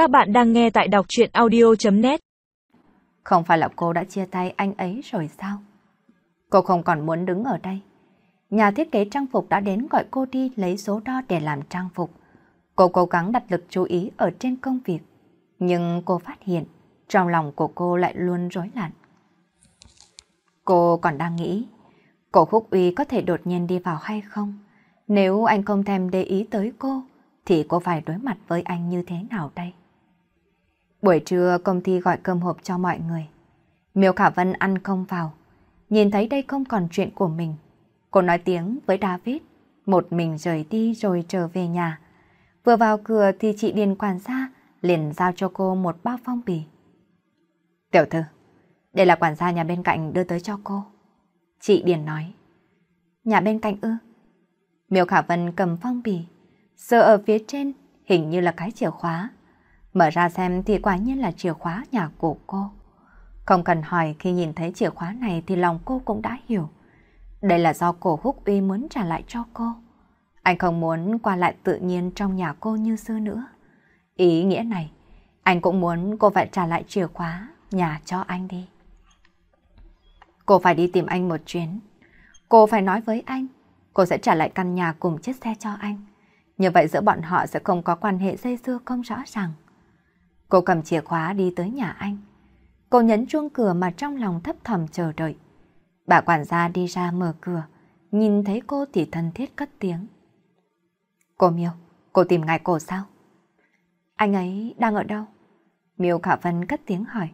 Các bạn đang nghe tại đọc chuyện audio.net Không phải là cô đã chia tay anh ấy rồi sao? Cô không còn muốn đứng ở đây. Nhà thiết kế trang phục đã đến gọi cô đi lấy số đo để làm trang phục. Cô cố gắng đặt lực chú ý ở trên công việc. Nhưng cô phát hiện trong lòng của cô lại luôn rối loạn. Cô còn đang nghĩ cổ khúc Uy có thể đột nhiên đi vào hay không? Nếu anh không thèm để ý tới cô, thì cô phải đối mặt với anh như thế nào đây? Buổi trưa công ty gọi cơm hộp cho mọi người. Miêu Khả Vân ăn không vào. Nhìn thấy đây không còn chuyện của mình. Cô nói tiếng với David, một mình rời đi rồi trở về nhà. Vừa vào cửa thì chị Điền quản gia liền giao cho cô một bao phong bì. Tiểu thư, đây là quản gia nhà bên cạnh đưa tới cho cô. Chị Điền nói. Nhà bên cạnh ư? Miêu Khả Vân cầm phong bì, sờ ở phía trên hình như là cái chìa khóa. Mở ra xem thì quả nhiên là chìa khóa nhà của cô. Không cần hỏi khi nhìn thấy chìa khóa này thì lòng cô cũng đã hiểu. Đây là do cổ húc uy muốn trả lại cho cô. Anh không muốn qua lại tự nhiên trong nhà cô như xưa nữa. Ý nghĩa này, anh cũng muốn cô phải trả lại chìa khóa nhà cho anh đi. Cô phải đi tìm anh một chuyến. Cô phải nói với anh, cô sẽ trả lại căn nhà cùng chiếc xe cho anh. Như vậy giữa bọn họ sẽ không có quan hệ dây dưa không rõ ràng. Cô cầm chìa khóa đi tới nhà anh. Cô nhấn chuông cửa mà trong lòng thấp thầm chờ đợi. Bà quản gia đi ra mở cửa, nhìn thấy cô thì thân thiết cất tiếng. Cô Miêu, cô tìm ngài cổ sao? Anh ấy đang ở đâu? Miêu Khả Vân cất tiếng hỏi.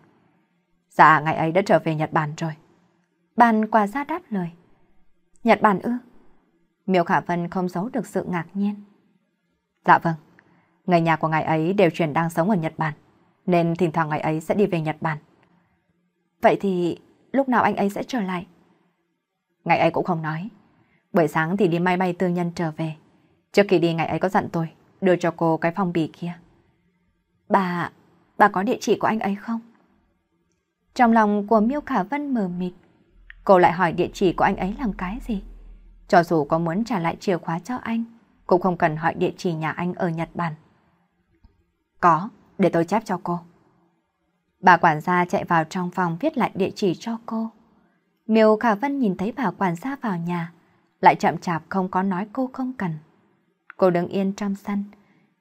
Dạ, ngài ấy đã trở về Nhật Bản rồi. Bàn quả ra đáp lời. Nhật Bản ư? Miêu Khả Vân không giấu được sự ngạc nhiên. Dạ vâng, người nhà của ngài ấy đều chuyển đang sống ở Nhật Bản, nên thỉnh thoảng ngài ấy sẽ đi về Nhật Bản. Vậy thì lúc nào anh ấy sẽ trở lại? Ngài ấy cũng không nói. Buổi sáng thì đi máy bay tư nhân trở về. Trước khi đi ngài ấy có dặn tôi đưa cho cô cái phong bì kia. Bà, bà có địa chỉ của anh ấy không? Trong lòng của Miêu Khả Vân mờ mịt, cô lại hỏi địa chỉ của anh ấy làm cái gì? Cho dù có muốn trả lại chìa khóa cho anh, cũng không cần hỏi địa chỉ nhà anh ở Nhật Bản. Có, để tôi chép cho cô. Bà quản gia chạy vào trong phòng viết lại địa chỉ cho cô. Miêu Khả Vân nhìn thấy bà quản gia vào nhà, lại chậm chạp không có nói cô không cần. Cô đứng yên trong sân,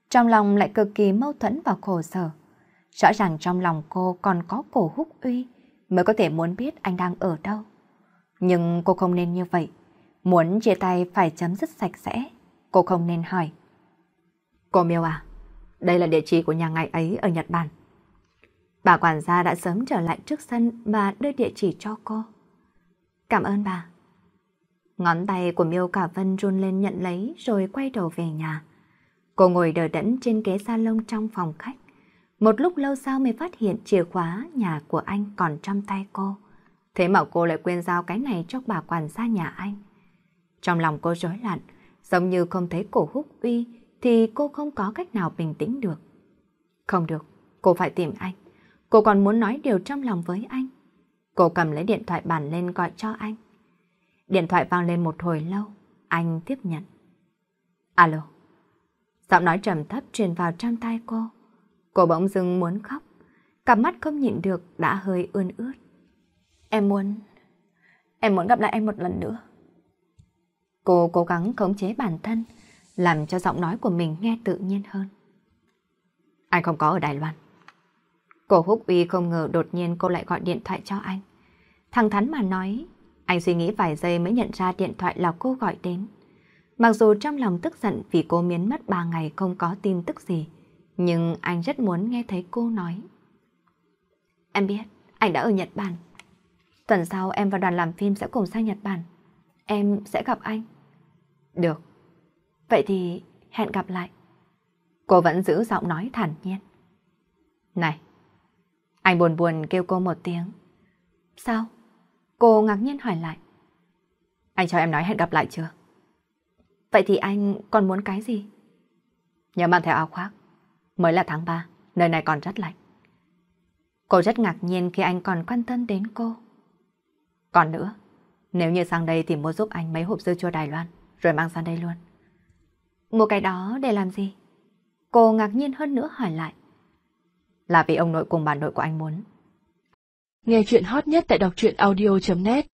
trong lòng lại cực kỳ mâu thuẫn và khổ sở. Rõ ràng trong lòng cô còn có cổ húc uy, mới có thể muốn biết anh đang ở đâu. Nhưng cô không nên như vậy. Muốn chia tay phải chấm dứt sạch sẽ. Cô không nên hỏi. Cô Miêu à, đây là địa chỉ của nhà ngài ấy ở Nhật Bản. Bà quản gia đã sớm trở lại trước sân và đưa địa chỉ cho cô. Cảm ơn bà. Ngón tay của Miêu Cả Vân run lên nhận lấy rồi quay đầu về nhà. Cô ngồi đờ đẫn trên ghế salon trong phòng khách. Một lúc lâu sau mới phát hiện chìa khóa nhà của anh còn trong tay cô. Thế mà cô lại quên giao cái này cho bà quản gia nhà anh. Trong lòng cô rối loạn, giống như không thấy cổ húc uy thì cô không có cách nào bình tĩnh được. Không được, cô phải tìm anh. Cô còn muốn nói điều trong lòng với anh. Cô cầm lấy điện thoại bàn lên gọi cho anh. Điện thoại vang lên một hồi lâu, anh tiếp nhận. Alo. Giọng nói trầm thấp truyền vào trong tai cô. Cô bỗng dưng muốn khóc, cặp mắt không nhịn được đã hơi ươn ướt. Em muốn... Em muốn gặp lại anh một lần nữa. Cô cố gắng khống chế bản thân, làm cho giọng nói của mình nghe tự nhiên hơn. Anh không có ở Đài Loan. Cô Húc Uy không ngờ đột nhiên cô lại gọi điện thoại cho anh. Thẳng Thắn mà nói, anh suy nghĩ vài giây mới nhận ra điện thoại là cô gọi đến. Mặc dù trong lòng tức giận vì cô miến mất ba ngày không có tin tức gì, nhưng anh rất muốn nghe thấy cô nói. Em biết, anh đã ở Nhật Bản. Tuần sau em và đoàn làm phim sẽ cùng sang Nhật Bản. Em sẽ gặp anh. Được. Vậy thì hẹn gặp lại. Cô vẫn giữ giọng nói thản nhiên. Này, anh buồn buồn kêu cô một tiếng. Sao? Cô ngạc nhiên hỏi lại. Anh cho em nói hẹn gặp lại chưa? Vậy thì anh còn muốn cái gì? Nhớ mang theo áo khoác. Mới là tháng 3, nơi này còn rất lạnh. Cô rất ngạc nhiên khi anh còn quan tâm đến cô. Còn nữa, nếu như sang đây thì mua giúp anh mấy hộp dưa chua Đài Loan, rồi mang sang đây luôn. Mua cái đó để làm gì? Cô ngạc nhiên hơn nữa hỏi lại. là vì ông nội cùng bà nội của anh muốn. Nghe chuyện hot nhất tại đọc truyện audio.net